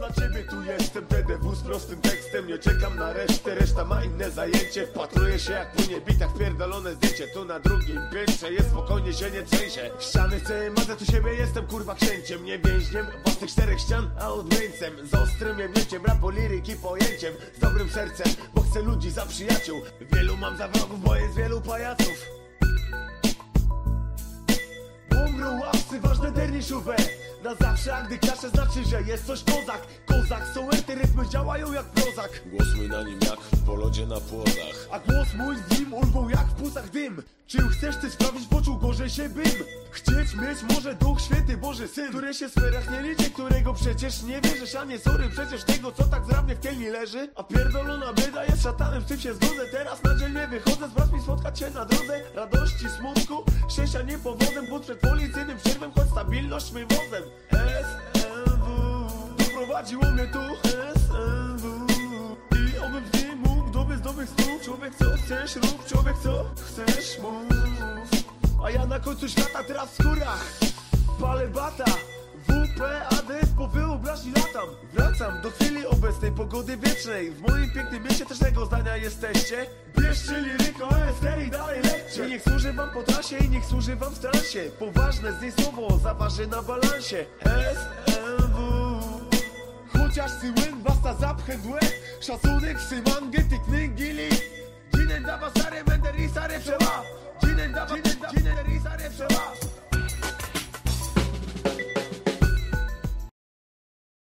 dla ciebie tu jestem. TDW z prostym tekstem, nie czekam na resztę. Reszta ma inne zajęcie. Wpatruję się jak płynie bitach pierdolone zdjęcie. Tu na drugim piętrze jest spokojnie się nie trzęsie. Ściany chcę mazę tu siebie jestem kurwa księciem. Nie więźniem własnych czterech ścian, a odmieńcem. Z ostrym jemnięciem rapu liryki pojęciem. Z dobrym sercem, bo chcę ludzi za przyjaciół. Wielu mam za wrogów, bo jest wielu pajaców Łapcy, ważne derniszówę Na zawsze, a gdy klasze znaczy, że jest coś kozak. Kozak, działają jak prozak. Głos mój na nim jak w polodzie na płodach. A głos mój z nim ulgą jak w płucach dym. Czy chcesz ty sprawić, poczuł gorzej się bym? Chcieć mieć może Duch Święty Boży Syn Który się w sferach nie liczy, którego przecież nie wierzysz A nie sorry, przecież tego co tak zrabnie w kielni leży. A pierdolona bieda jest szatanem, z tym się zgodzę. Teraz na dzień nie wychodzę, z mi spotkać się na drodze. Radości, smutku, szczęścia nie powodem Bądź przed policyjnym przerwem, choć stabilność my wozem SMW Doprowadziło mnie tu chcesz? Rób, człowiek co chcesz mów. A ja na końcu świata teraz w skórach Palę bata. WP, ADS, po wyobraźni latam. Wracam do chwili obecnej, pogody wiecznej. W moim pięknym mieście też tego zdania jesteście. Bierzcie liryko, ST i dalej lećcie. I niech służy wam po trasie i niech służy wam w transie. Poważne z niej słowo zaważy na balansie. SMW Chociaż syłyn basta zapchę dłe Szacunek symangy ty knygili